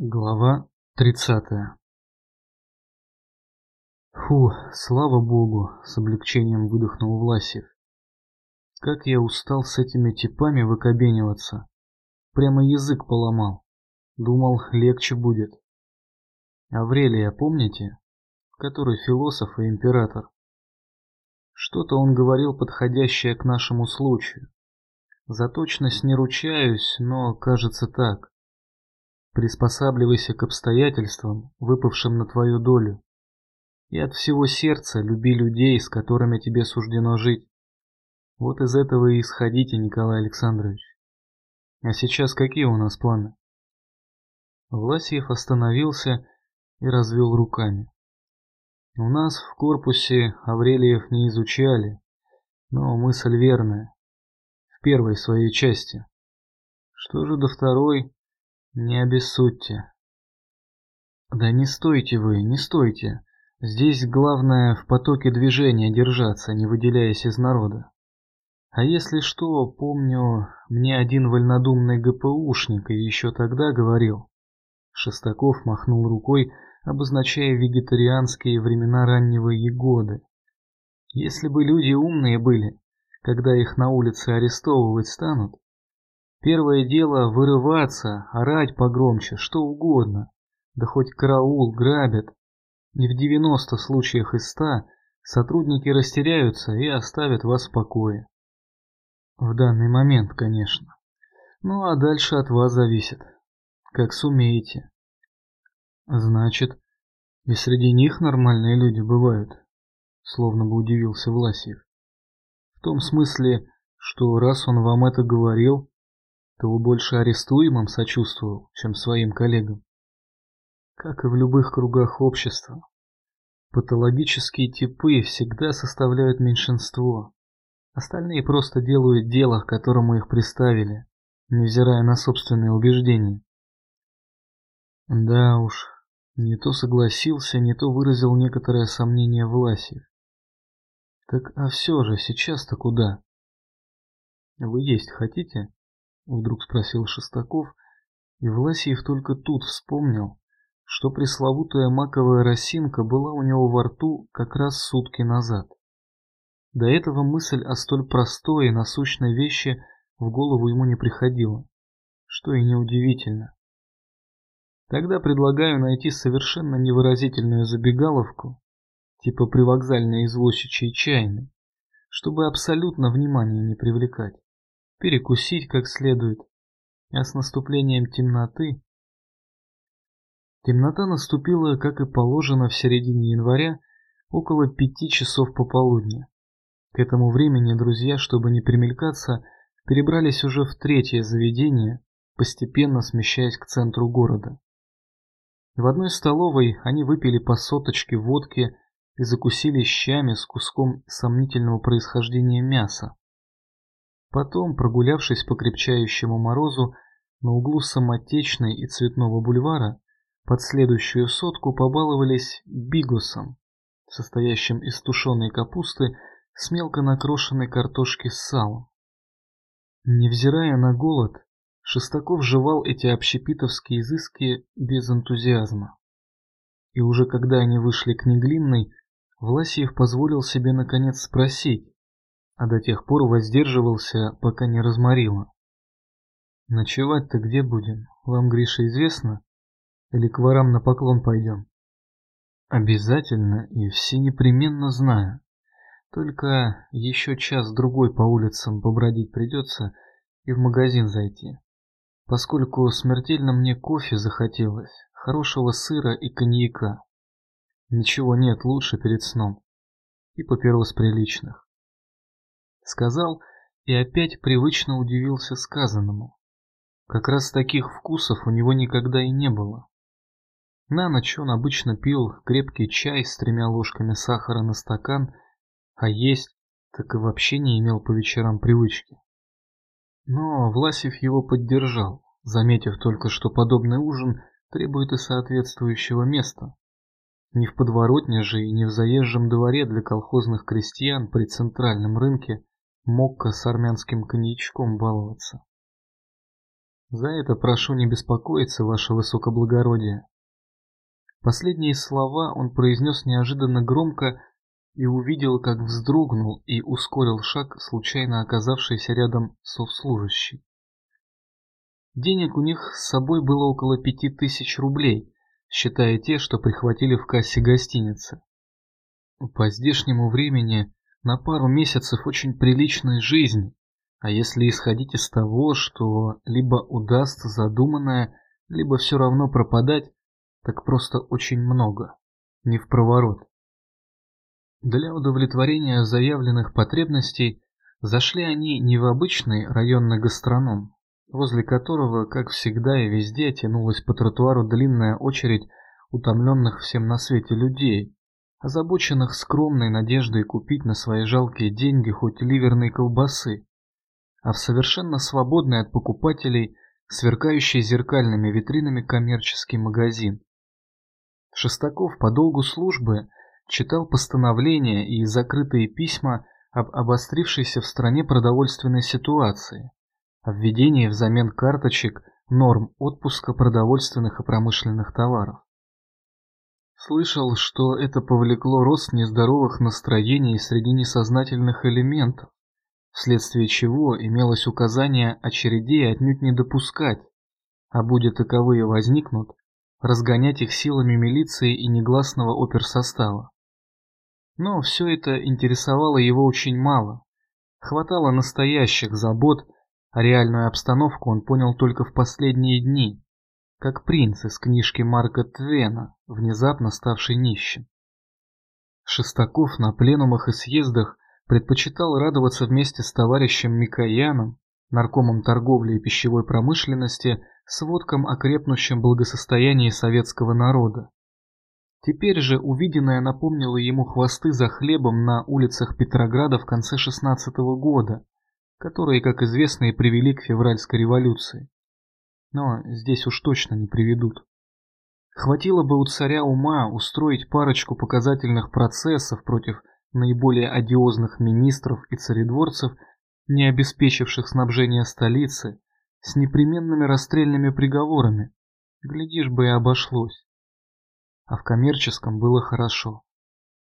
Глава 30 Фу, слава богу, с облегчением выдохнул Власев. Как я устал с этими типами выкобениваться. Прямо язык поломал. Думал, легче будет. Аврелия, помните? Который философ и император. Что-то он говорил подходящее к нашему случаю. За точность не ручаюсь, но кажется так. Приспосабливайся к обстоятельствам, выпавшим на твою долю. И от всего сердца люби людей, с которыми тебе суждено жить. Вот из этого и исходите, Николай Александрович. А сейчас какие у нас планы? Власьев остановился и развел руками. У нас в корпусе Аврелиев не изучали, но мысль верная. В первой своей части. Что же до второй, не обессудьте. Да не стойте вы, не стойте. Здесь главное в потоке движения держаться, не выделяясь из народа. А если что, помню, мне один вольнодумный ГПУшник еще тогда говорил. Шестаков махнул рукой, обозначая вегетарианские времена раннего Егоды. Если бы люди умные были, когда их на улице арестовывать станут, Первое дело вырываться, орать погромче, что угодно. Да хоть караул грабят. И в 90 случаях из 100 сотрудники растеряются и оставят вас в покое. В данный момент, конечно. Ну а дальше от вас зависит. Как сумеете. Значит, и среди них нормальные люди бывают? Словно бы удивился Власьев. В том смысле, что раз он вам это говорил, то больше арестуемым сочувствовал, чем своим коллегам. Как и в любых кругах общества, патологические типы всегда составляют меньшинство. Остальные просто делают дело, к которому их приставили, невзирая на собственные убеждения. Да уж, не то согласился, не то выразил некоторое сомнение Власев. Так а все же, сейчас-то куда? Вы есть хотите? Вдруг спросил Шестаков, и Власиев только тут вспомнил, что пресловутая маковая росинка была у него во рту как раз сутки назад. До этого мысль о столь простой и насущной вещи в голову ему не приходила, что и неудивительно. Тогда предлагаю найти совершенно невыразительную забегаловку, типа привокзальной извозчичьей чайной, чтобы абсолютно внимание не привлекать перекусить как следует, а с наступлением темноты... Темнота наступила, как и положено, в середине января, около пяти часов пополудня. К этому времени друзья, чтобы не примелькаться, перебрались уже в третье заведение, постепенно смещаясь к центру города. В одной столовой они выпили по соточке водки и закусили щами с куском сомнительного происхождения мяса. Потом, прогулявшись по крепчающему морозу на углу Самотечной и Цветного бульвара, под следующую сотку побаловались бигусом, состоящим из тушеной капусты с мелко накрошенной картошки с салом. Невзирая на голод, Шестаков жевал эти общепитовские изыски без энтузиазма. И уже когда они вышли к Неглинной, Власиев позволил себе наконец спросить, а до тех пор воздерживался, пока не разморило. Ночевать-то где будем? Вам, Гриша, известно? Или к ворам на поклон пойдем? Обязательно и все непременно знаю. Только еще час-другой по улицам побродить придется и в магазин зайти. Поскольку смертельно мне кофе захотелось, хорошего сыра и коньяка. Ничего нет лучше перед сном. И папирос приличных сказал и опять привычно удивился сказанному. Как раз таких вкусов у него никогда и не было. На ночь он обычно пил крепкий чай с тремя ложками сахара на стакан, а есть так и вообще не имел по вечерам привычки. Но Власев его поддержал, заметив только, что подобный ужин требует и соответствующего места. Не в подворотне же и не в заезжем дворе для колхозных крестьян при центральном рынке Мокко с армянским коньячком баловаться. За это прошу не беспокоиться, ваше высокоблагородие. Последние слова он произнес неожиданно громко и увидел, как вздрогнул и ускорил шаг случайно оказавшийся рядом совслужащий. Денег у них с собой было около пяти тысяч рублей, считая те, что прихватили в кассе гостиницы. По здешнему времени на пару месяцев очень приличной жизни, а если исходить из того, что либо удастся задуманное, либо все равно пропадать, так просто очень много, не в проворот. Для удовлетворения заявленных потребностей зашли они не в обычный районный гастроном, возле которого, как всегда и везде, тянулась по тротуару длинная очередь утомленных всем на свете людей, озабоченных скромной надеждой купить на свои жалкие деньги хоть ливерные колбасы, а в совершенно свободный от покупателей, сверкающий зеркальными витринами коммерческий магазин. Шестаков по долгу службы читал постановления и закрытые письма об обострившейся в стране продовольственной ситуации, о введении взамен карточек норм отпуска продовольственных и промышленных товаров. Слышал, что это повлекло рост нездоровых настроений среди несознательных элементов, вследствие чего имелось указание очередей отнюдь не допускать, а будет таковые возникнут, разгонять их силами милиции и негласного оперсостава. Но все это интересовало его очень мало. Хватало настоящих забот, а реальную обстановку он понял только в последние дни, как принц из книжки Марка Твена, внезапно ставший нищим. Шестаков на пленумах и съездах предпочитал радоваться вместе с товарищем Микояном, наркомом торговли и пищевой промышленности, сводкам о крепнущем благосостоянии советского народа. Теперь же увиденное напомнило ему хвосты за хлебом на улицах Петрограда в конце 16 -го года, которые, как известно, и привели к февральской революции но здесь уж точно не приведут. Хватило бы у царя ума устроить парочку показательных процессов против наиболее одиозных министров и царедворцев, не обеспечивших снабжение столицы, с непременными расстрельными приговорами. Глядишь бы и обошлось. А в коммерческом было хорошо.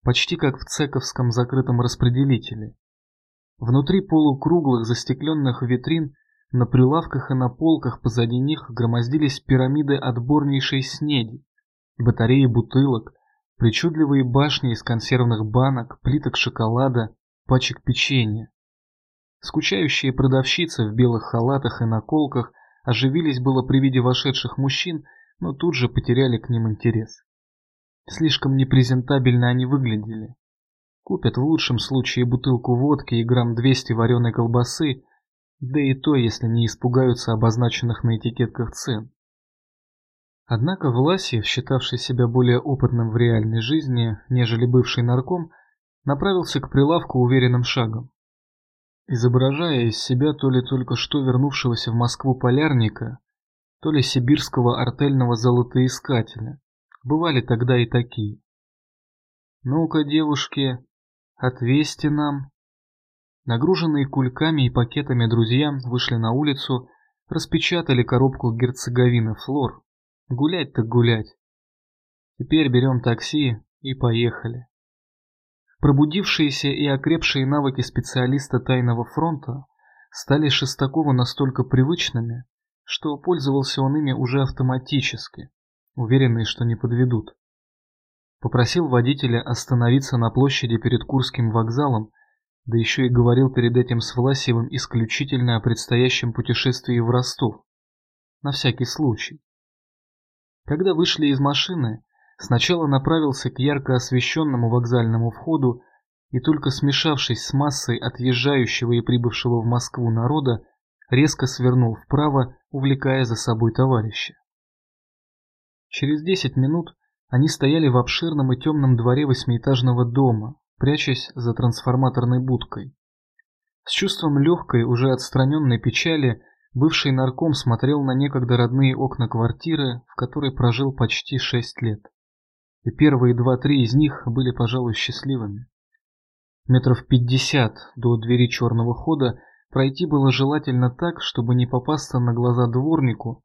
Почти как в цековском закрытом распределителе. Внутри полукруглых застекленных витрин на прилавках и на полках позади них громоздились пирамиды отборнейшей снеди, батареи бутылок, причудливые башни из консервных банок, плиток шоколада, пачек печенья. Скучающие продавщицы в белых халатах и наколках оживились было при виде вошедших мужчин, но тут же потеряли к ним интерес. Слишком непрезентабельно они выглядели. Купят в лучшем случае бутылку водки и грамм 200 вареной колбасы, да и то, если не испугаются обозначенных на этикетках цен. Однако Власьев, считавший себя более опытным в реальной жизни, нежели бывший нарком, направился к прилавку уверенным шагом. Изображая из себя то ли только что вернувшегося в Москву полярника, то ли сибирского артельного золотоискателя, бывали тогда и такие. «Ну-ка, девушки, отвесьте нам», Нагруженные кульками и пакетами друзья вышли на улицу, распечатали коробку герцоговины Флор. Гулять так гулять. Теперь берем такси и поехали. Пробудившиеся и окрепшие навыки специалиста тайного фронта стали Шестакову настолько привычными, что пользовался он ими уже автоматически, уверенный, что не подведут. Попросил водителя остановиться на площади перед Курским вокзалом да еще и говорил перед этим с Власевым исключительно о предстоящем путешествии в Ростов. На всякий случай. Когда вышли из машины, сначала направился к ярко освещенному вокзальному входу и только смешавшись с массой отъезжающего и прибывшего в Москву народа, резко свернул вправо, увлекая за собой товарища. Через десять минут они стояли в обширном и темном дворе восьмиэтажного дома, прячась за трансформаторной будкой. С чувством легкой, уже отстраненной печали, бывший нарком смотрел на некогда родные окна квартиры, в которой прожил почти шесть лет. И первые два-три из них были, пожалуй, счастливыми. Метров пятьдесят до двери черного хода Пройти было желательно так, чтобы не попасться на глаза дворнику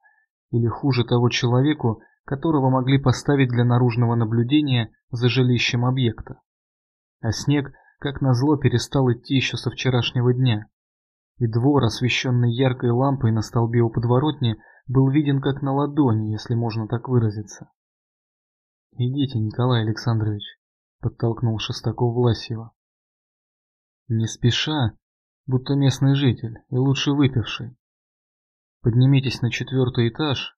или хуже того человеку, которого могли поставить для наружного наблюдения за жилищем объекта. А снег, как назло, перестал идти еще со вчерашнего дня, и двор, освещенный яркой лампой на столбе у подворотни, был виден как на ладони, если можно так выразиться. «Идите, Николай Александрович», — подтолкнул Шестаков Власьева. Не спеша, будто местный житель и лучше выпивший. Поднимитесь на четвертый этаж,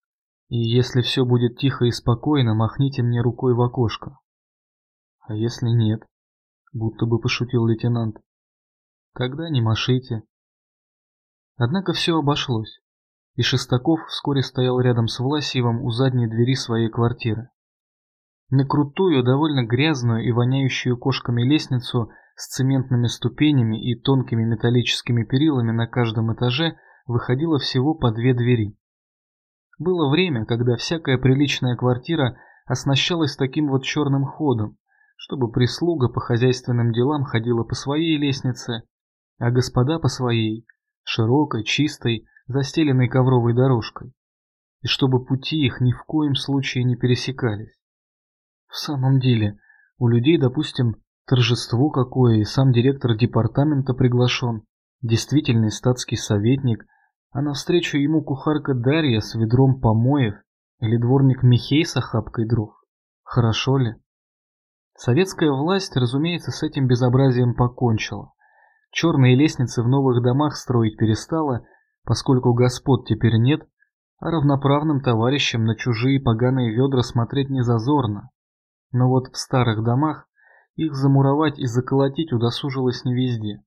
и если все будет тихо и спокойно, махните мне рукой в окошко. А если нет? Будто бы пошутил лейтенант. Тогда не машите. Однако все обошлось, и Шестаков вскоре стоял рядом с Власьевым у задней двери своей квартиры. На крутую, довольно грязную и воняющую кошками лестницу с цементными ступенями и тонкими металлическими перилами на каждом этаже выходило всего по две двери. Было время, когда всякая приличная квартира оснащалась таким вот черным ходом, чтобы прислуга по хозяйственным делам ходила по своей лестнице, а господа по своей, широкой, чистой, застеленной ковровой дорожкой, и чтобы пути их ни в коем случае не пересекались. В самом деле, у людей, допустим, Торжество какое, и сам директор департамента приглашен, действительный статский советник, а навстречу ему кухарка Дарья с ведром помоев или дворник Михей с охапкой дров. Хорошо ли? Советская власть, разумеется, с этим безобразием покончила. Черные лестницы в новых домах строить перестала, поскольку господ теперь нет, а равноправным товарищам на чужие поганые ведра смотреть не зазорно. Но вот в старых домах их замуровать и заколотить удосужилось не везде,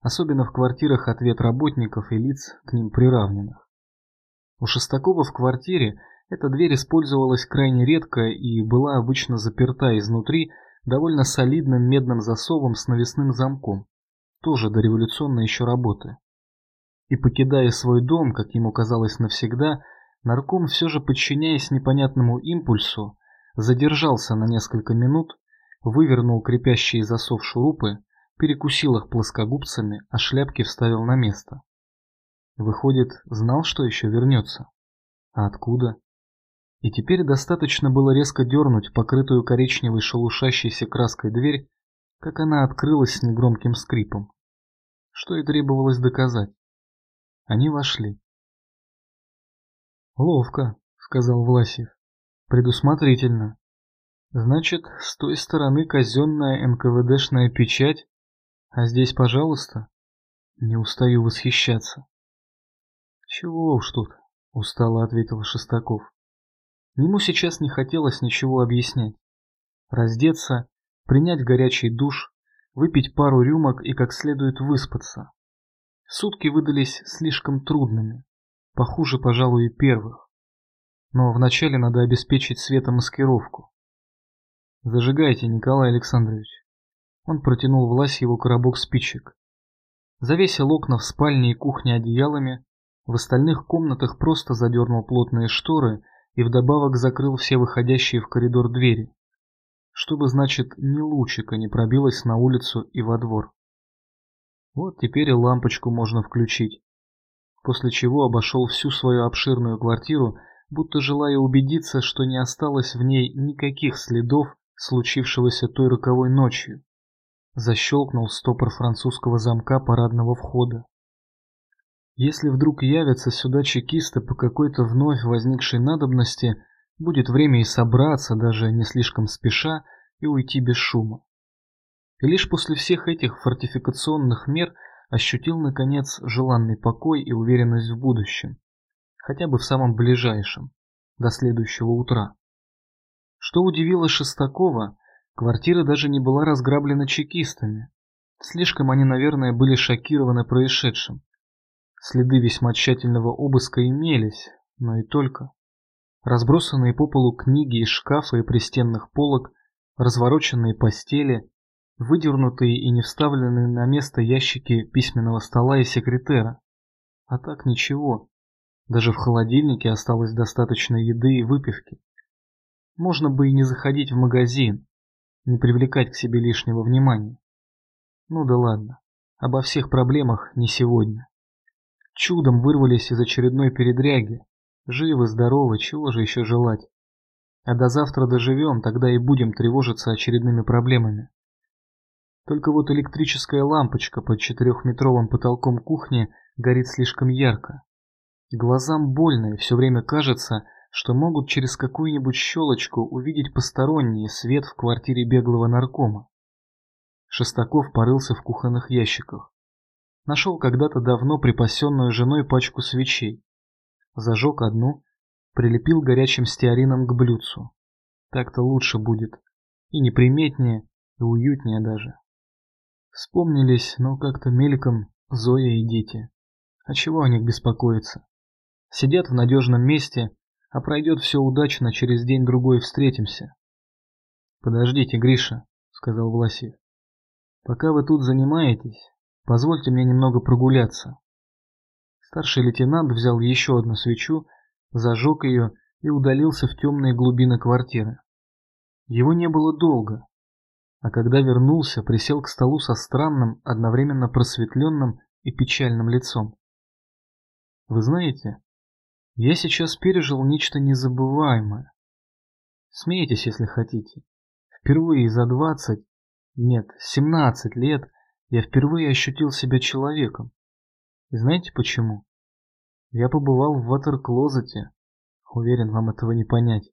особенно в квартирах от ветработников и лиц к ним приравненных. У Шестакова в квартире эта дверь использовалась крайне редко и была обычно заперта изнутри довольно солидным медным засовом с навесным замком, тоже дореволюционной еще работы. И покидая свой дом, как ему казалось навсегда, нарком все же подчиняясь непонятному импульсу, задержался на несколько минут вывернул крепящие засов шурупы, перекусил их плоскогубцами, а шляпки вставил на место. Выходит, знал, что еще вернется. А откуда? И теперь достаточно было резко дернуть покрытую коричневой шелушащейся краской дверь, как она открылась с негромким скрипом. Что и требовалось доказать. Они вошли. «Ловко», — сказал Власев. «Предусмотрительно. Значит, с той стороны казенная НКВДшная печать, а здесь, пожалуйста, не устаю восхищаться. Чего уж тут, устало ответил Шестаков. Ему сейчас не хотелось ничего объяснять. Раздеться, принять горячий душ, выпить пару рюмок и как следует выспаться. Сутки выдались слишком трудными, похуже, пожалуй, и первых. Но вначале надо обеспечить светомаскировку. «Зажигайте, Николай Александрович». Он протянул Власьеву коробок спичек. Завесил окна в спальне и кухне одеялами, в остальных комнатах просто задернул плотные шторы и вдобавок закрыл все выходящие в коридор двери, чтобы, значит, ни лучика не пробилось на улицу и во двор. Вот теперь и лампочку можно включить. После чего обошел всю свою обширную квартиру, будто желая убедиться, что не осталось в ней никаких следов случившегося той роковой ночью. Защелкнул стопор французского замка парадного входа. Если вдруг явятся сюда чекисты по какой-то вновь возникшей надобности, будет время и собраться, даже не слишком спеша, и уйти без шума. И лишь после всех этих фортификационных мер ощутил, наконец, желанный покой и уверенность в будущем, хотя бы в самом ближайшем, до следующего утра. Что удивило Шестакова, квартира даже не была разграблена чекистами. Слишком они, наверное, были шокированы происшедшим. Следы весьма тщательного обыска имелись, но и только. Разбросанные по полу книги из шкафа и пристенных полок, развороченные постели, выдернутые и не вставленные на место ящики письменного стола и секретера. А так ничего. Даже в холодильнике осталось достаточно еды и выпивки. Можно бы и не заходить в магазин, не привлекать к себе лишнего внимания. Ну да ладно, обо всех проблемах не сегодня. Чудом вырвались из очередной передряги. Живы, здоровы, чего же еще желать? А до завтра доживем, тогда и будем тревожиться очередными проблемами. Только вот электрическая лампочка под четырехметровым потолком кухни горит слишком ярко. Глазам больно и все время кажется, что могут через какую-нибудь щелочку увидеть посторонний свет в квартире беглого наркома. Шестаков порылся в кухонных ящиках. Нашел когда-то давно припасенную женой пачку свечей. Зажег одну, прилепил горячим стеарином к блюдцу. Так-то лучше будет. И неприметнее, и уютнее даже. Вспомнились, но как-то мельком, Зоя и дети. А чего о них беспокоиться? Сидят в надежном месте, а пройдет все удачно, через день-другой встретимся. Подождите, Гриша, сказал Власев. Пока вы тут занимаетесь, позвольте мне немного прогуляться. Старший лейтенант взял еще одну свечу, зажег ее и удалился в темные глубины квартиры. Его не было долго, а когда вернулся, присел к столу со странным, одновременно просветленным и печальным лицом. Вы знаете, я сейчас пережил нечто незабываемое. Смейтесь, если хотите. Впервые за двадцать, нет, семнадцать лет я впервые ощутил себя человеком. И знаете почему? Я побывал в ватер-клозете. Уверен, вам этого не понять.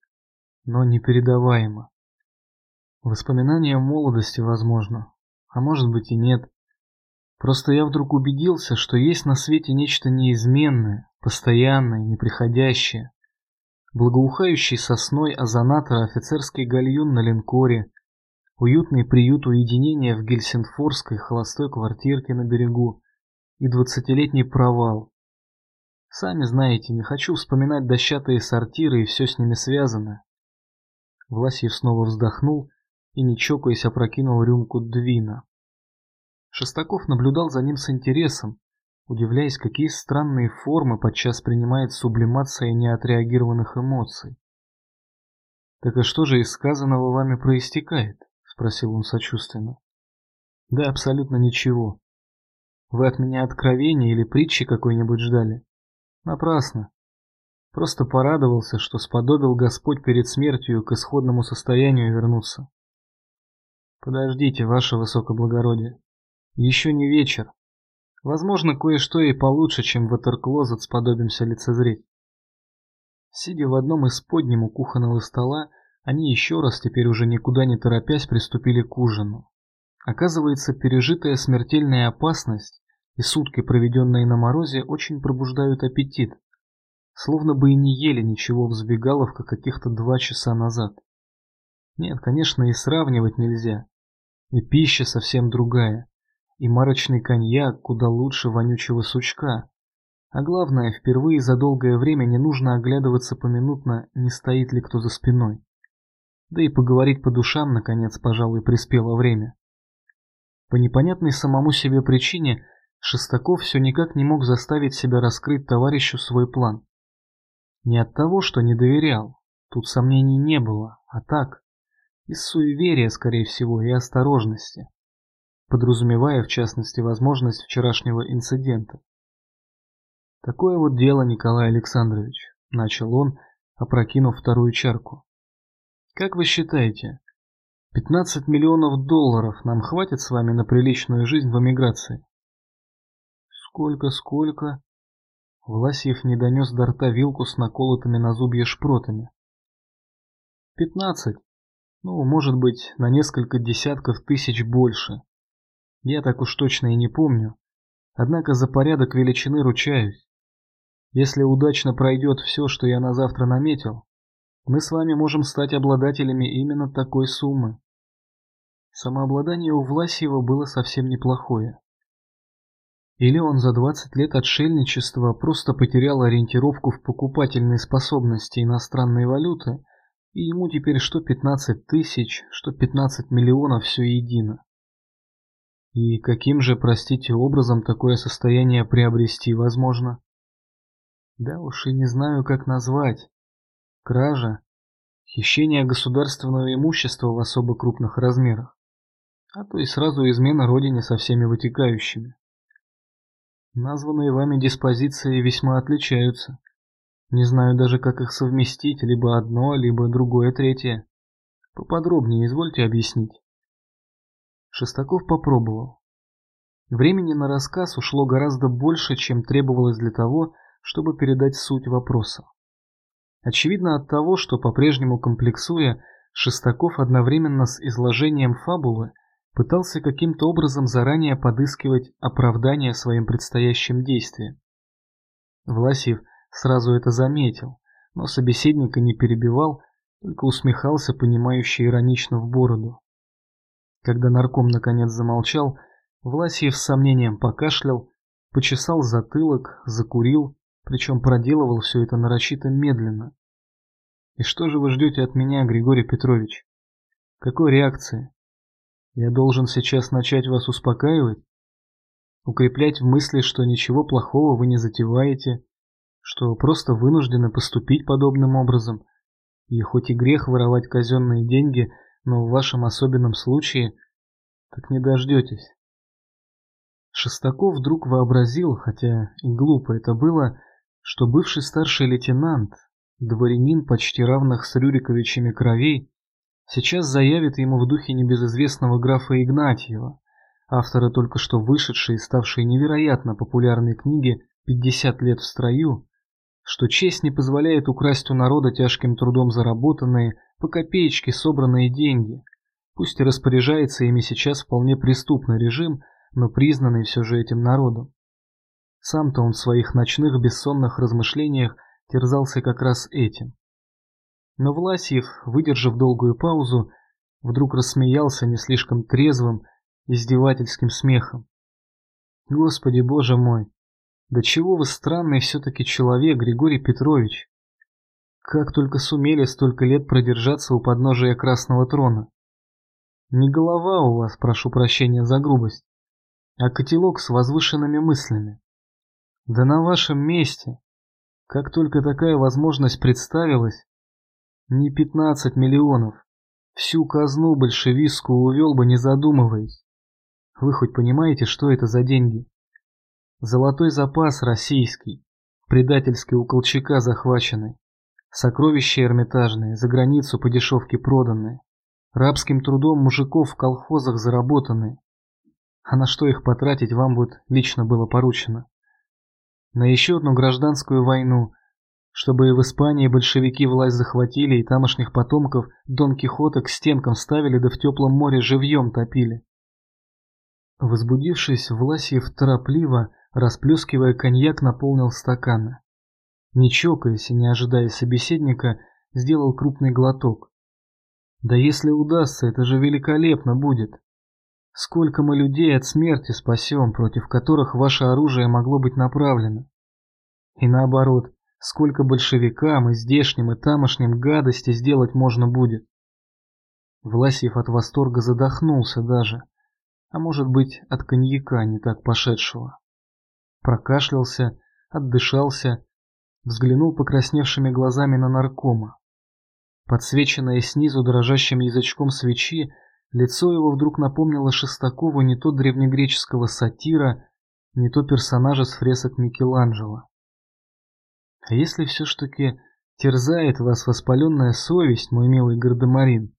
Но непередаваемо. Воспоминания молодости, возможно. А может быть и нет. Просто я вдруг убедился, что есть на свете нечто неизменное, постоянное, неприходящее. Благоухающий сосной озонатора офицерский гальюн на линкоре, уютный приют уединения в гельсинфорской холостой квартирке на берегу и двадцатилетний провал. Сами знаете, не хочу вспоминать дощатые сортиры и все с ними связано. Власьев снова вздохнул и, не чокаясь, опрокинул рюмку двина. Шестаков наблюдал за ним с интересом, удивляясь, какие странные формы подчас принимает сублимация неотреагированных эмоций. «Так и что же из сказанного вами проистекает?» — спросил он сочувственно. «Да абсолютно ничего. Вы от меня откровения или притчи какой-нибудь ждали? Напрасно. Просто порадовался, что сподобил Господь перед смертью к исходному состоянию вернуться. Подождите, ваше высокоблагородие. Еще не вечер. Возможно, кое-что и получше, чем в Этерклозет сподобимся лицезреть. Сидя в одном из подним у кухонного стола, они еще раз, теперь уже никуда не торопясь, приступили к ужину. Оказывается, пережитая смертельная опасность и сутки, проведенные на морозе, очень пробуждают аппетит. Словно бы и не ели ничего в Забегаловка каких-то два часа назад. Нет, конечно, и сравнивать нельзя. И пища совсем другая. И марочный коньяк куда лучше вонючего сучка. А главное, впервые за долгое время не нужно оглядываться поминутно, не стоит ли кто за спиной. Да и поговорить по душам, наконец, пожалуй, приспело время. По непонятной самому себе причине Шестаков все никак не мог заставить себя раскрыть товарищу свой план. Не от того, что не доверял, тут сомнений не было, а так, из суеверия, скорее всего, и осторожности, подразумевая, в частности, возможность вчерашнего инцидента. «Такое вот дело, Николай Александрович», — начал он, опрокинув вторую чарку. «Как вы считаете, 15 миллионов долларов нам хватит с вами на приличную жизнь в эмиграции?» «Сколько, сколько?» Власьев не донес до рта вилку с наколотыми на зубья шпротами. «Пятнадцать», ну, может быть, на несколько десятков тысяч больше. Я так уж точно и не помню. Однако за порядок величины ручаюсь. Если удачно пройдет все, что я на завтра наметил, мы с вами можем стать обладателями именно такой суммы. Самообладание у Власьева было совсем неплохое. Или он за 20 лет отшельничества просто потерял ориентировку в покупательной способности иностранной валюты, и ему теперь что 15 тысяч, что 15 миллионов все едино. И каким же, простите, образом такое состояние приобрести возможно? Да уж и не знаю, как назвать. Кража, хищение государственного имущества в особо крупных размерах, а то и сразу измена родине со всеми вытекающими. Названные вами диспозиции весьма отличаются. Не знаю даже, как их совместить, либо одно, либо другое третье. Поподробнее извольте объяснить. Шестаков попробовал. Времени на рассказ ушло гораздо больше, чем требовалось для того, чтобы передать суть вопроса. Очевидно от того, что по-прежнему комплексуя, Шестаков одновременно с изложением фабулы пытался каким-то образом заранее подыскивать оправдание своим предстоящим действиям. Власьев сразу это заметил, но собеседника не перебивал, только усмехался, понимающе иронично в бороду. Когда нарком наконец замолчал, Власьев с сомнением покашлял, почесал затылок, закурил, причем проделывал все это нарочито медленно. И что же вы ждете от меня, Григорий Петрович? Какой реакции? Я должен сейчас начать вас успокаивать? Укреплять в мысли, что ничего плохого вы не затеваете, что просто вынуждены поступить подобным образом, и хоть и грех воровать казенные деньги, но в вашем особенном случае, так не дождетесь. Шестаков вдруг вообразил, хотя и глупо это было, что бывший старший лейтенант, дворянин почти равных с Рюриковичами кровей, сейчас заявит ему в духе небезызвестного графа Игнатьева, автора только что вышедшей и ставшей невероятно популярной книги «50 лет в строю», что честь не позволяет украсть у народа тяжким трудом заработанные, по копеечке собранные деньги, пусть и распоряжается ими сейчас вполне преступный режим, но признанный все же этим народом. Сам-то он в своих ночных бессонных размышлениях терзался как раз этим. Но Власьев, выдержав долгую паузу, вдруг рассмеялся не слишком трезвым, издевательским смехом. «Господи, боже мой! Да чего вы странный все-таки человек, Григорий Петрович! Как только сумели столько лет продержаться у подножия Красного Трона! Не голова у вас, прошу прощения за грубость, а котелок с возвышенными мыслями. Да на вашем месте, как только такая возможность представилась, не 15 миллионов, всю казну большевистскую увел бы, не задумываясь. Вы хоть понимаете, что это за деньги? Золотой запас российский, предательский у Колчака захваченный, сокровища эрмитажные, за границу по дешевке проданные, рабским трудом мужиков в колхозах заработанные, а на что их потратить вам вот лично было поручено. На еще одну гражданскую войну, чтобы и в Испании большевики власть захватили и тамошних потомков Дон Кихота к стенкам ставили да в теплом море живьем топили. Возбудившись, Власьев торопливо, расплескивая коньяк, наполнил стаканы. Не чокаясь и не ожидая собеседника, сделал крупный глоток. Да если удастся, это же великолепно будет. Сколько мы людей от смерти спасем, против которых ваше оружие могло быть направлено? И наоборот, сколько большевикам и здешним и тамошним гадости сделать можно будет? Власьев от восторга задохнулся даже, а может быть от коньяка не так пошедшего. Прокашлялся, отдышался, взглянул покрасневшими глазами на наркома. Подсвеченное снизу дрожащим язычком свечи, Лицо его вдруг напомнило Шестакову не то древнегреческого сатира, не то персонажа с фресок Микеланджело. А если все ж таки терзает вас воспаленная совесть, мой милый Гардемарин,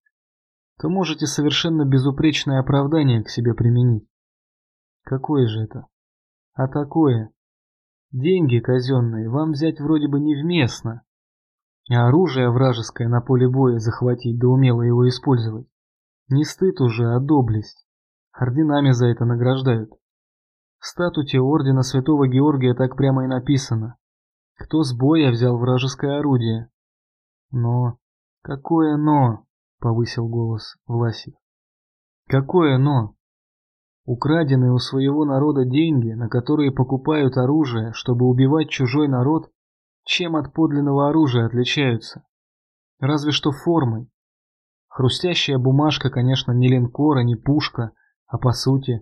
то можете совершенно безупречное оправдание к себе применить. Какое же это? А такое. Деньги казенные вам взять вроде бы невместно, а оружие вражеское на поле боя захватить да умело его использовать. Не стыд уже, а доблесть. Орденами за это награждают. В статуте ордена Святого Георгия так прямо и написано. Кто с боя взял вражеское орудие? Но... Какое но? Повысил голос Власев. Какое но? Украденные у своего народа деньги, на которые покупают оружие, чтобы убивать чужой народ, чем от подлинного оружия отличаются? Разве что формой. Хрустящая бумажка, конечно, не линкора, не пушка, а по сути.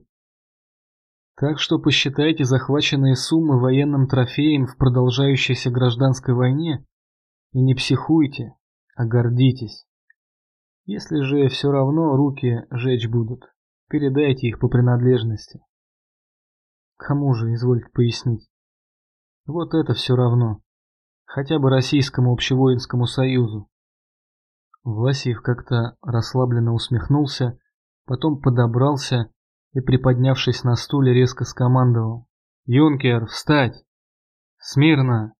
Так что посчитайте захваченные суммы военным трофеем в продолжающейся гражданской войне и не психуйте, а гордитесь. Если же все равно руки жечь будут, передайте их по принадлежности. Кому же, извольте пояснить? Вот это все равно. Хотя бы Российскому общевоинскому союзу. Власиев как-то расслабленно усмехнулся, потом подобрался и, приподнявшись на стуле, резко скомандовал. «Юнкер, встать! Смирно!»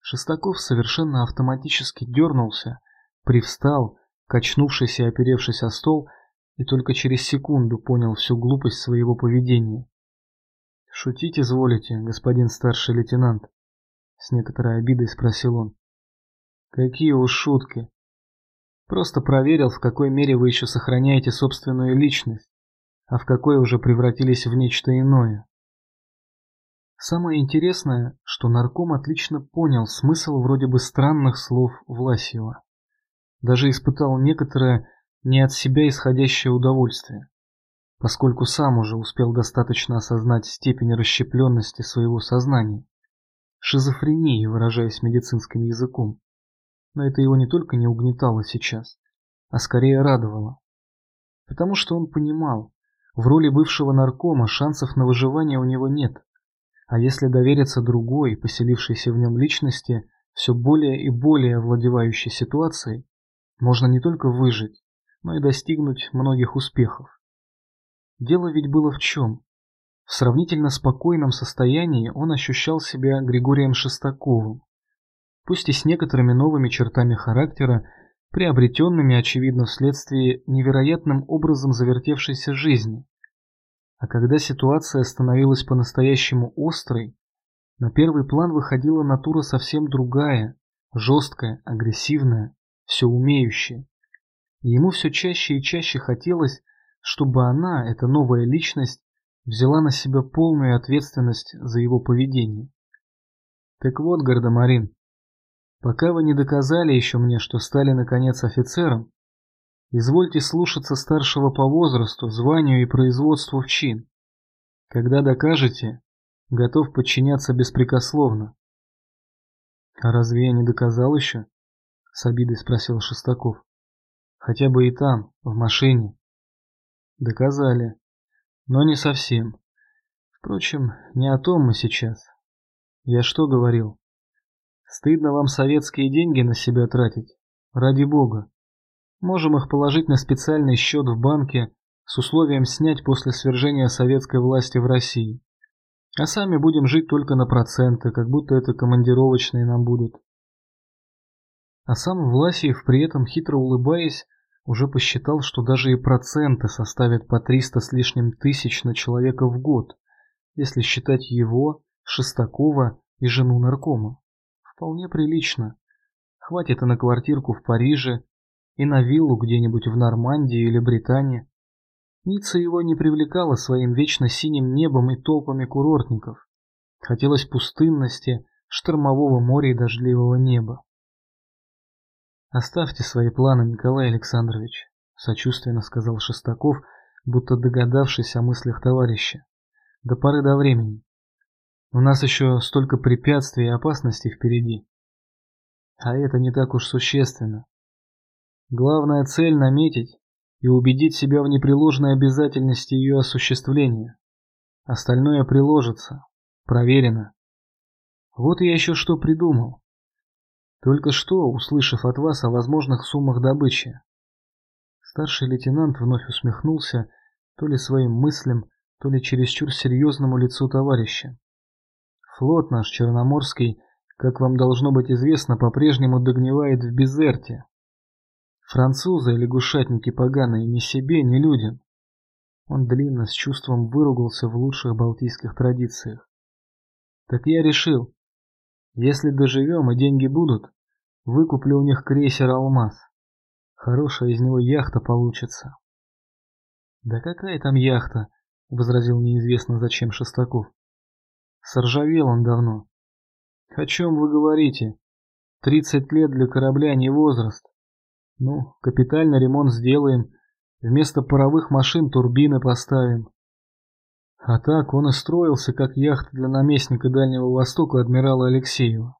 Шестаков совершенно автоматически дернулся, привстал, качнувшись и оперевшись о стол, и только через секунду понял всю глупость своего поведения. «Шутить изволите, господин старший лейтенант?» С некоторой обидой спросил он. «Какие уж шутки!» Просто проверил, в какой мере вы еще сохраняете собственную личность, а в какой уже превратились в нечто иное. Самое интересное, что нарком отлично понял смысл вроде бы странных слов Власьева. Даже испытал некоторое не от себя исходящее удовольствие, поскольку сам уже успел достаточно осознать степень расщепленности своего сознания, шизофрении, выражаясь медицинским языком но это его не только не угнетало сейчас, а скорее радовало. Потому что он понимал, в роли бывшего наркома шансов на выживание у него нет, а если довериться другой, поселившейся в нем личности, все более и более овладевающей ситуацией, можно не только выжить, но и достигнуть многих успехов. Дело ведь было в чем? В сравнительно спокойном состоянии он ощущал себя Григорием Шестаковым, пусть и с некоторыми новыми чертами характера, приобретенными, очевидно, вследствие невероятным образом завертевшейся жизни. А когда ситуация становилась по-настоящему острой, на первый план выходила натура совсем другая, жесткая, агрессивная, все умеющая. И ему все чаще и чаще хотелось, чтобы она, эта новая личность, взяла на себя полную ответственность за его поведение. Так вот, Гардемарин, Пока вы не доказали еще мне, что стали наконец офицером, извольте слушаться старшего по возрасту, званию и производству в чин. Когда докажете, готов подчиняться беспрекословно. А разве я не доказал еще? С обидой спросил Шестаков. Хотя бы и там, в машине. Доказали. Но не совсем. Впрочем, не о том мы сейчас. Я что говорил? Стыдно вам советские деньги на себя тратить? Ради бога. Можем их положить на специальный счет в банке с условием снять после свержения советской власти в России. А сами будем жить только на проценты, как будто это командировочные нам будут. А сам Власиев при этом, хитро улыбаясь, уже посчитал, что даже и проценты составят по 300 с лишним тысяч на человека в год, если считать его, Шестакова и жену наркома. Вполне прилично. Хватит и на квартирку в Париже, и на виллу где-нибудь в Нормандии или Британии. Ницца его не привлекала своим вечно синим небом и толпами курортников. Хотелось пустынности, штормового моря и дождливого неба. «Оставьте свои планы, Николай Александрович», — сочувственно сказал Шестаков, будто догадавшись о мыслях товарища. «До поры до времени. У нас еще столько препятствий и опасностей впереди. А это не так уж существенно. Главная цель наметить и убедить себя в непреложной обязательности ее осуществления. Остальное приложится. Проверено. Вот я еще что придумал. Только что, услышав от вас о возможных суммах добычи. Старший лейтенант вновь усмехнулся, то ли своим мыслям, то ли чересчур серьезному лицу товарища. Флот наш Черноморский, как вам должно быть известно, по-прежнему догнивает в Безерте. Французы, лягушатники поганые, ни себе, ни людям. Он длинно, с чувством выругался в лучших балтийских традициях. Так я решил, если доживем и деньги будут, выкуплю у них крейсер «Алмаз». Хорошая из него яхта получится. Да какая там яхта, возразил неизвестно зачем Шестаков. Соржавел он давно. О чем вы говорите? Тридцать лет для корабля не возраст. Ну, капитальный ремонт сделаем. Вместо паровых машин турбины поставим. А так он и строился, как яхта для наместника Дальнего Востока адмирала Алексеева.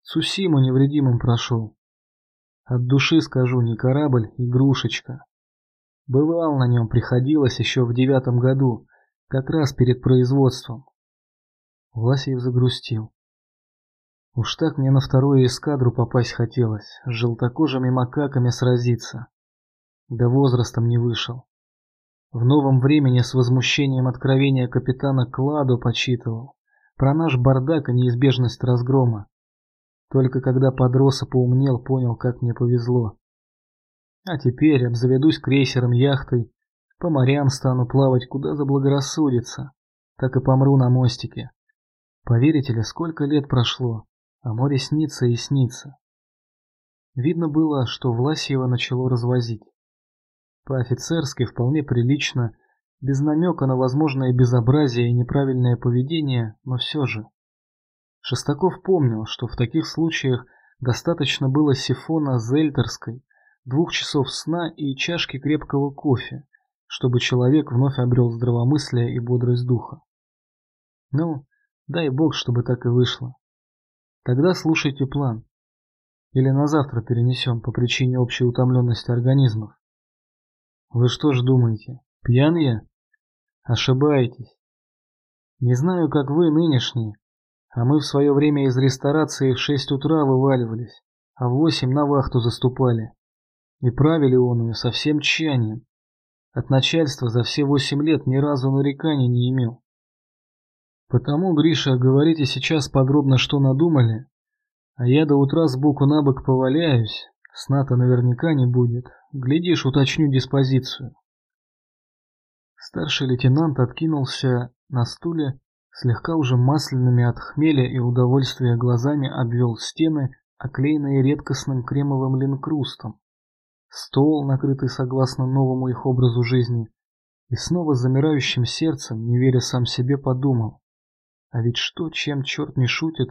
Сусиму невредимым прошел. От души скажу, не корабль, игрушечка. Бывал на нем, приходилось еще в девятом году, как раз перед производством. Власиев загрустил. Уж так мне на вторую эскадру попасть хотелось, с желтокожими макаками сразиться. Да возрастом не вышел. В новом времени с возмущением откровения капитана Кладу почитывал. Про наш бардак и неизбежность разгрома. Только когда подрос и поумнел, понял, как мне повезло. А теперь обзаведусь крейсером яхтой, по морям стану плавать куда заблагорассудится, так и помру на мостике. Поверите ли, сколько лет прошло, а море снится и снится. Видно было, что Власьева начало развозить. По-офицерски вполне прилично, без намека на возможное безобразие и неправильное поведение, но все же. Шестаков помнил, что в таких случаях достаточно было сифона зельтерской, двух часов сна и чашки крепкого кофе, чтобы человек вновь обрел здравомыслие и бодрость духа. Ну, дай бог, чтобы так и вышло. Тогда слушайте план. Или на завтра перенесем по причине общей утомленности организмов. Вы что ж думаете, пьян я? Ошибаетесь. Не знаю, как вы нынешние, а мы в свое время из ресторации в шесть утра вываливались, а в восемь на вахту заступали. И правили он ее со всем тщанием. От начальства за все восемь лет ни разу нареканий не имел. Потому, Гриша, говорите сейчас подробно, что надумали, а я до утра сбоку на бок поваляюсь, сна-то наверняка не будет. Глядишь, уточню диспозицию. Старший лейтенант откинулся на стуле, слегка уже масляными от хмеля и удовольствия глазами обвел стены, оклеенные редкостным кремовым линкрустом стол, накрытый согласно новому их образу жизни, и снова замирающим сердцем, не веря сам себе, подумал. А ведь что, чем черт не шутит,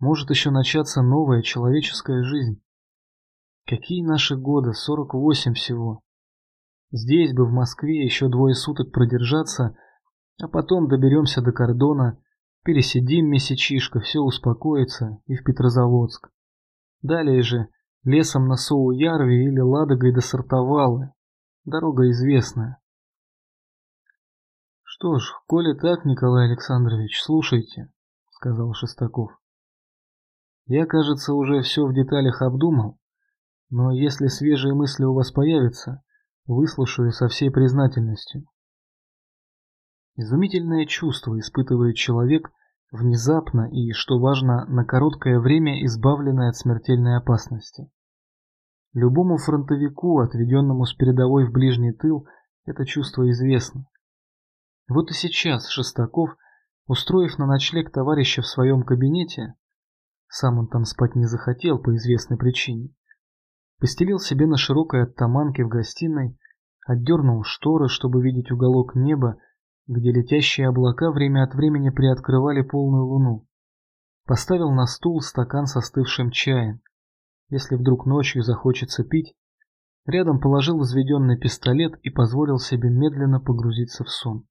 может еще начаться новая человеческая жизнь. Какие наши годы, 48 всего. Здесь бы, в Москве, еще двое суток продержаться, а потом доберемся до кордона, пересидим месячишко, все успокоится, и в Петрозаводск. Далее же лесом на Соу-Ярве или Ладогой до Сартовалы. Дорога известная. Что ж, коли так, Николай Александрович, слушайте, сказал Шестаков. Я, кажется, уже все в деталях обдумал, но если свежие мысли у вас появятся, выслушаю со всей признательностью. Изумительное чувство испытывает человек, внезапно и, что важно, на короткое время избавленный от смертельной опасности. Любому фронтовику, отведенному с передовой в ближний тыл, это чувство известно. Вот и сейчас Шестаков, устроив на ночлег товарища в своем кабинете, сам он там спать не захотел по известной причине, постелил себе на широкой оттаманке в гостиной, отдернул шторы, чтобы видеть уголок неба, где летящие облака время от времени приоткрывали полную луну. Поставил на стул стакан со остывшим чаем. Если вдруг ночью захочется пить, рядом положил взведенный пистолет и позволил себе медленно погрузиться в сон.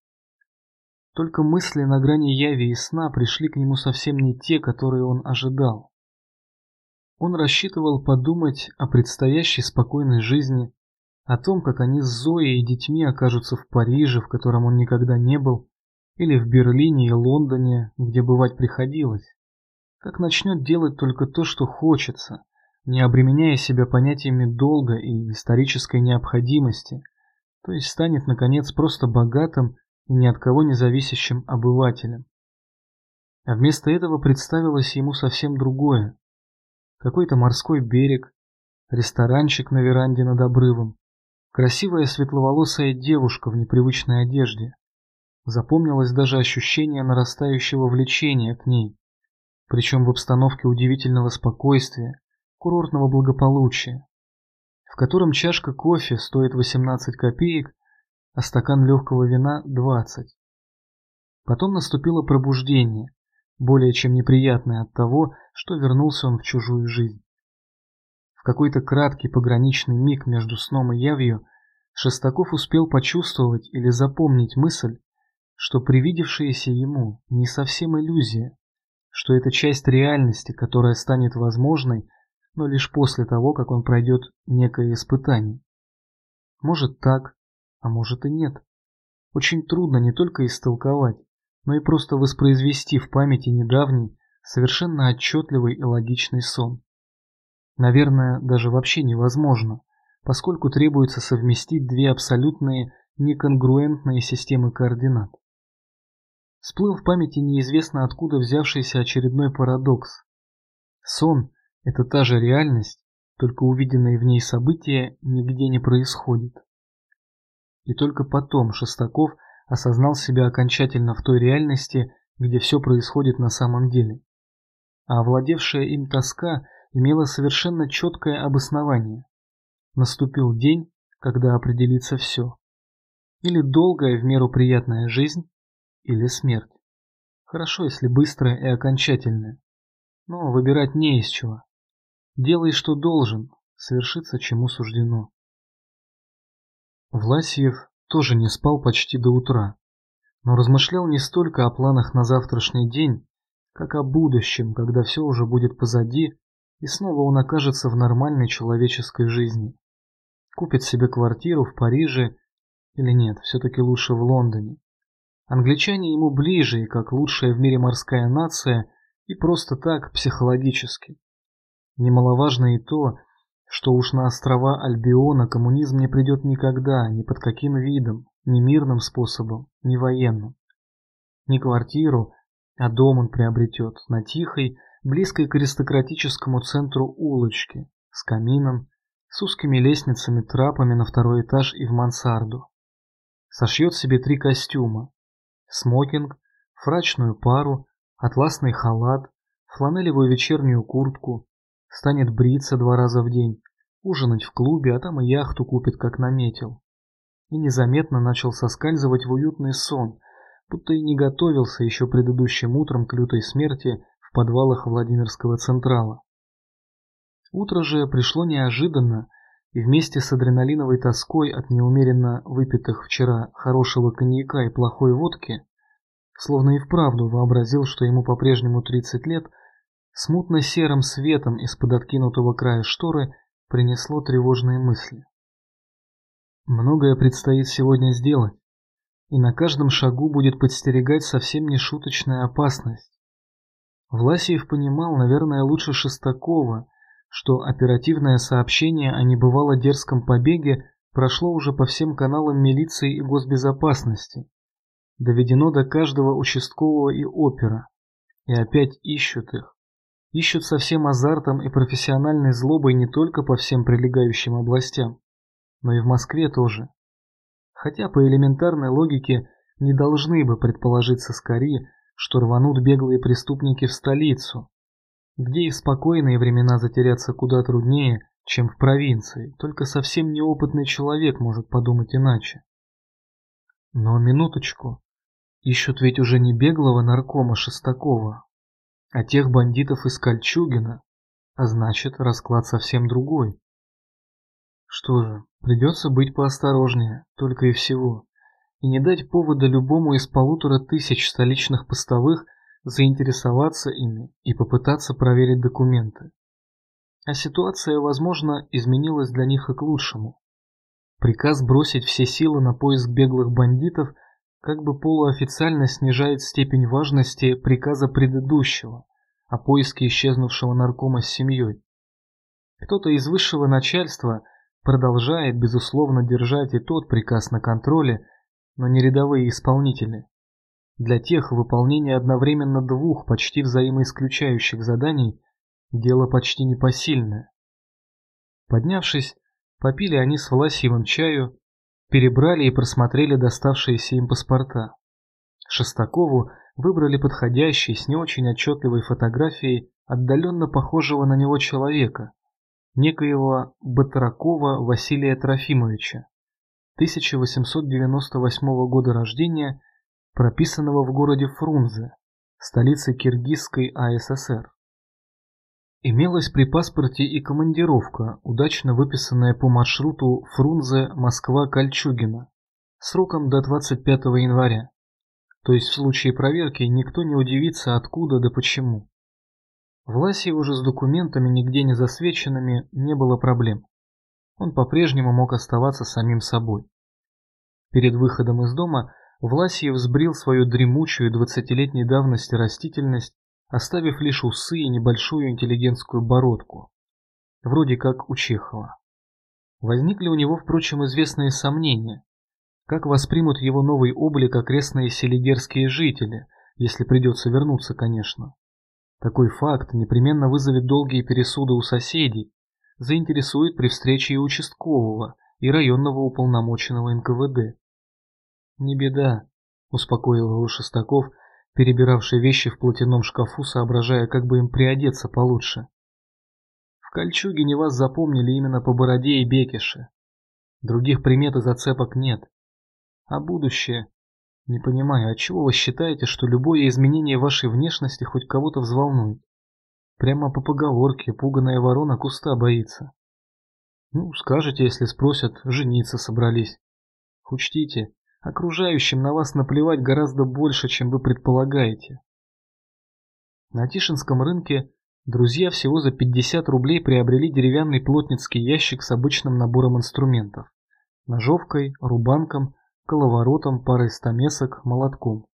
Только мысли на грани яви и сна пришли к нему совсем не те, которые он ожидал. Он рассчитывал подумать о предстоящей спокойной жизни, о том, как они с Зоей и детьми окажутся в Париже, в котором он никогда не был, или в Берлине и Лондоне, где бывать приходилось, как начнет делать только то, что хочется, не обременяя себя понятиями долга и исторической необходимости, то есть станет, наконец, просто богатым и ни от кого не зависящим обывателем. А вместо этого представилось ему совсем другое. Какой-то морской берег, ресторанчик на веранде над обрывом, красивая светловолосая девушка в непривычной одежде. Запомнилось даже ощущение нарастающего влечения к ней, причем в обстановке удивительного спокойствия, курортного благополучия, в котором чашка кофе стоит 18 копеек, а стакан легкого вина 20. Потом наступило пробуждение, более чем неприятное от того, что вернулся он в чужую жизнь. В какой-то краткий пограничный миг между сном и явью Шестаков успел почувствовать или запомнить мысль, что привидевшееся ему не совсем иллюзия, что это часть реальности, которая станет возможной но лишь после того, как он пройдет некое испытание. Может так, а может и нет. очень трудно не только истолковать, но и просто воспроизвести в памяти недавний, совершенно отчетливый и логичный сон. Наверное, даже вообще невозможно, поскольку требуется совместить две абсолютные неконгруентные системы координат. Всплыл в памяти неизвестно откуда взявшийся очередной парадокс. Сон – это та же реальность, только увиденные в ней события нигде не происходят. И только потом Шестаков осознал себя окончательно в той реальности, где все происходит на самом деле. А овладевшая им тоска имела совершенно четкое обоснование. Наступил день, когда определится все. Или долгая в меру приятная жизнь, или смерть. Хорошо, если быстрая и окончательная. Но выбирать не из чего. Делай, что должен, совершится, чему суждено. Власьев тоже не спал почти до утра, но размышлял не столько о планах на завтрашний день, как о будущем, когда все уже будет позади, и снова он окажется в нормальной человеческой жизни. Купит себе квартиру в Париже или нет, все-таки лучше в Лондоне. Англичане ему ближе и как лучшая в мире морская нация, и просто так, психологически. Немаловажно и то, что уж на острова Альбиона коммунизм не придет никогда, ни под каким видом, ни мирным способом, ни военным. Ни квартиру, а дом он приобретет на тихой, близкой к аристократическому центру улочке, с камином, с узкими лестницами, трапами на второй этаж и в мансарду. Сошьет себе три костюма, смокинг, фрачную пару, атласный халат, фланелевую вечернюю куртку, станет бриться два раза в день, ужинать в клубе, а там и яхту купит, как наметил. И незаметно начал соскальзывать в уютный сон, будто и не готовился еще предыдущим утром к лютой смерти в подвалах Владимирского Централа. Утро же пришло неожиданно, и вместе с адреналиновой тоской от неумеренно выпитых вчера хорошего коньяка и плохой водки, словно и вправду вообразил, что ему по-прежнему 30 лет, смутно серым светом из-под откинутого края шторы принесло тревожные мысли. Многое предстоит сегодня сделать, и на каждом шагу будет подстерегать совсем не шуточная опасность. Власиев понимал, наверное, лучше Шестакова, что оперативное сообщение о небывало дерзком побеге прошло уже по всем каналам милиции и госбезопасности. Доведено до каждого участкового и опера. И опять ищут их. Ищут со всем азартом и профессиональной злобой не только по всем прилегающим областям, но и в Москве тоже. Хотя по элементарной логике не должны бы предположиться скорее, что рванут беглые преступники в столицу, где и в спокойные времена затеряться куда труднее, чем в провинции, только совсем неопытный человек может подумать иначе. Но минуточку, ищут ведь уже не беглого наркома Шестакова, а тех бандитов из Кольчугина, а значит расклад совсем другой. Что же, придется быть поосторожнее, только и всего, и не дать повода любому из полутора тысяч столичных постовых заинтересоваться ими и попытаться проверить документы. А ситуация, возможно, изменилась для них и к лучшему. Приказ бросить все силы на поиск беглых бандитов как бы полуофициально снижает степень важности приказа предыдущего о поиске исчезнувшего наркома с семьей. Кто-то из высшего начальства продолжает, безусловно, держать и тот приказ на контроле, но не рядовые исполнители. Для тех выполнение одновременно двух почти взаимоисключающих заданий – дело почти непосильное. Поднявшись, попили они с Власьевым чаю, перебрали и просмотрели доставшиеся им паспорта. Шестакову выбрали подходящий с не очень отчетливой фотографией отдаленно похожего на него человека, некоего Батракова Василия Трофимовича, 1898 года рождения – прописанного в городе Фрунзе, столице Киргизской АССР. Имелась при паспорте и командировка, удачно выписанная по маршруту Фрунзе-Москва-Кольчугино, сроком до 25 января. То есть в случае проверки никто не удивится откуда да почему. Власьеву уже с документами, нигде не засвеченными, не было проблем. Он по-прежнему мог оставаться самим собой. Перед выходом из дома Власьев сбрил свою дремучую двадцатилетней давности растительность, оставив лишь усы и небольшую интеллигентскую бородку, вроде как у Чехова. Возникли у него, впрочем, известные сомнения, как воспримут его новый облик окрестные селигерские жители, если придется вернуться, конечно. Такой факт непременно вызовет долгие пересуды у соседей, заинтересует при встрече и участкового, и районного уполномоченного НКВД. «Не беда», — успокоил его Шестаков, перебиравший вещи в платяном шкафу, соображая, как бы им приодеться получше. В Кольчугине вас запомнили именно по бороде и бекеше. Других примет и зацепок нет. А будущее? Не понимаю, отчего вы считаете, что любое изменение вашей внешности хоть кого-то взволнует? Прямо по поговорке, пуганая ворона куста боится. Ну, скажете, если спросят, жениться собрались. Учтите, Окружающим на вас наплевать гораздо больше, чем вы предполагаете. На Тишинском рынке друзья всего за 50 рублей приобрели деревянный плотницкий ящик с обычным набором инструментов. Ножовкой, рубанком, коловоротом, парой стамесок, молотком.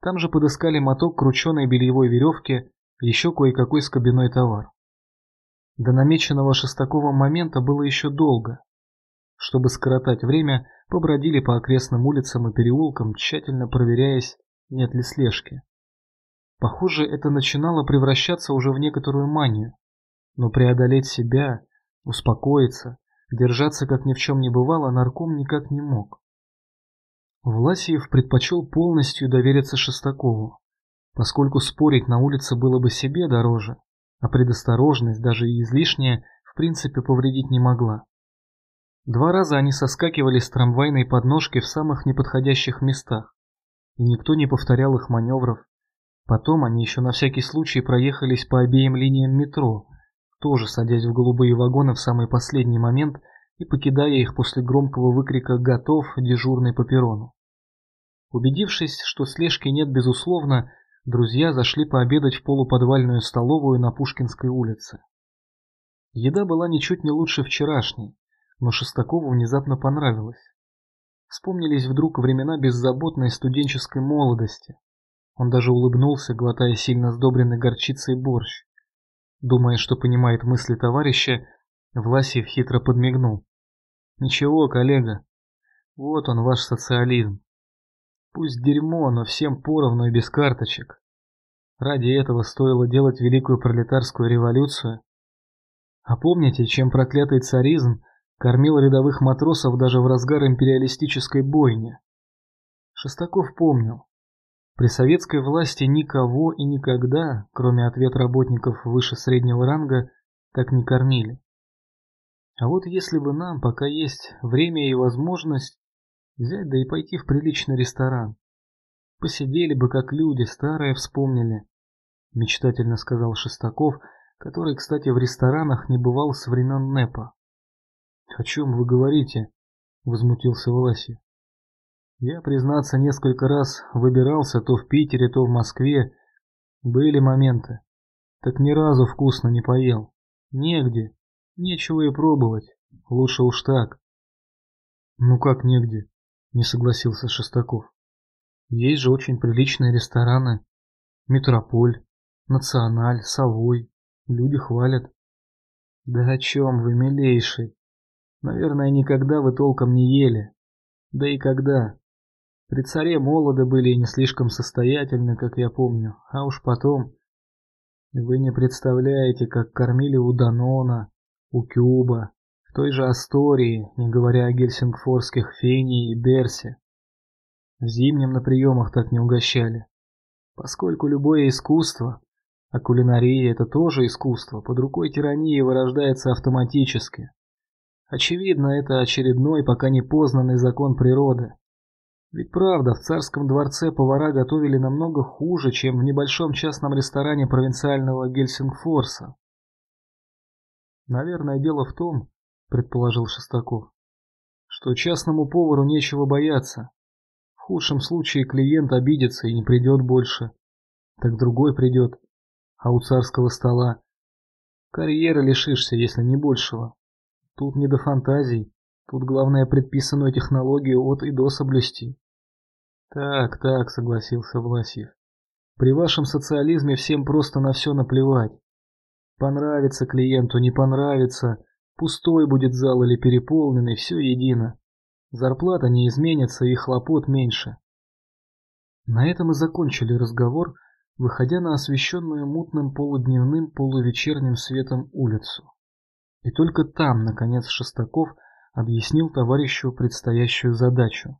Там же подыскали моток крученой бельевой веревки, еще кое-какой скобяной товар. До намеченного Шестаковым момента было еще долго. Чтобы скоротать время, побродили по окрестным улицам и переулкам, тщательно проверяясь, нет ли слежки. Похоже, это начинало превращаться уже в некоторую манию. Но преодолеть себя, успокоиться, держаться как ни в чем не бывало, нарком никак не мог. Власиев предпочел полностью довериться Шестакову, поскольку спорить на улице было бы себе дороже, а предосторожность, даже и излишняя, в принципе повредить не могла. Два раза они соскакивали с трамвайной подножки в самых неподходящих местах, и никто не повторял их маневров. Потом они еще на всякий случай проехались по обеим линиям метро, тоже садясь в голубые вагоны в самый последний момент и покидая их после громкого выкрика «Готов!» дежурный по перрону. Убедившись, что слежки нет безусловно, друзья зашли пообедать в полуподвальную столовую на Пушкинской улице. Еда была ничуть не лучше вчерашней, но Шестакову внезапно понравилось. Вспомнились вдруг времена беззаботной студенческой молодости. Он даже улыбнулся, глотая сильно сдобренный горчицей борщ. Думая, что понимает мысли товарища, Власьев хитро подмигнул. «Ничего, коллега, вот он ваш социализм. Пусть дерьмо, но всем поровну и без карточек. Ради этого стоило делать великую пролетарскую революцию. А помните, чем проклятый царизм Кормил рядовых матросов даже в разгар империалистической бойни. Шестаков помнил. При советской власти никого и никогда, кроме ответработников выше среднего ранга, так не кормили. А вот если бы нам, пока есть время и возможность, взять да и пойти в приличный ресторан, посидели бы как люди, старое вспомнили, мечтательно сказал Шестаков, который, кстати, в ресторанах не бывал с времен НЭПа. «О чем вы говорите?» — возмутился Власий. «Я, признаться, несколько раз выбирался то в Питере, то в Москве. Были моменты. Так ни разу вкусно не поел. Негде. Нечего и пробовать. Лучше уж так». «Ну как негде?» — не согласился Шестаков. «Есть же очень приличные рестораны. Метрополь, Националь, Совой. Люди хвалят». «Да о чем вы, милейший?» Наверное, никогда вы толком не ели. Да и когда. При царе молоды были и не слишком состоятельны, как я помню. А уж потом... Вы не представляете, как кормили у Данона, у Кюба, в той же Астории, не говоря о гельсингфорских Фении и Берсе. В зимнем на приемах так не угощали. Поскольку любое искусство, а кулинария это тоже искусство, под рукой тирании вырождается автоматически. Очевидно, это очередной, пока не познанный закон природы. Ведь правда, в царском дворце повара готовили намного хуже, чем в небольшом частном ресторане провинциального Гельсингфорса. Наверное, дело в том, предположил Шестаков, что частному повару нечего бояться. В худшем случае клиент обидится и не придет больше. Так другой придет, а у царского стола карьеры лишишься, если не большего. Тут не до фантазий. Тут главное предписанную технологию от и до соблюсти. Так, так, согласился Власьев. При вашем социализме всем просто на все наплевать. Понравится клиенту, не понравится, пустой будет зал или переполненный, все едино. Зарплата не изменится и хлопот меньше. На этом и закончили разговор, выходя на освещенную мутным полудневным полувечерним светом улицу. И только там, наконец, Шестаков объяснил товарищу предстоящую задачу.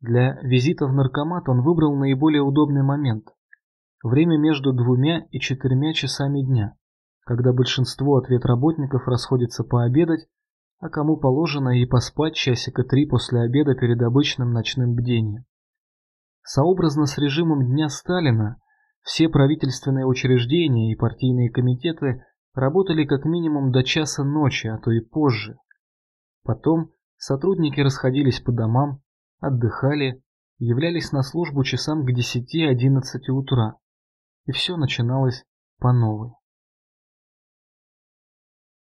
Для визита в наркомат он выбрал наиболее удобный момент – время между двумя и четырьмя часами дня, когда большинство ответработников расходятся пообедать, а кому положено и поспать часика три после обеда перед обычным ночным бдением. Сообразно с режимом Дня Сталина все правительственные учреждения и партийные комитеты работали как минимум до часа ночи, а то и позже. Потом сотрудники расходились по домам, отдыхали, являлись на службу часам к 10-11 утра, и все начиналось по новой.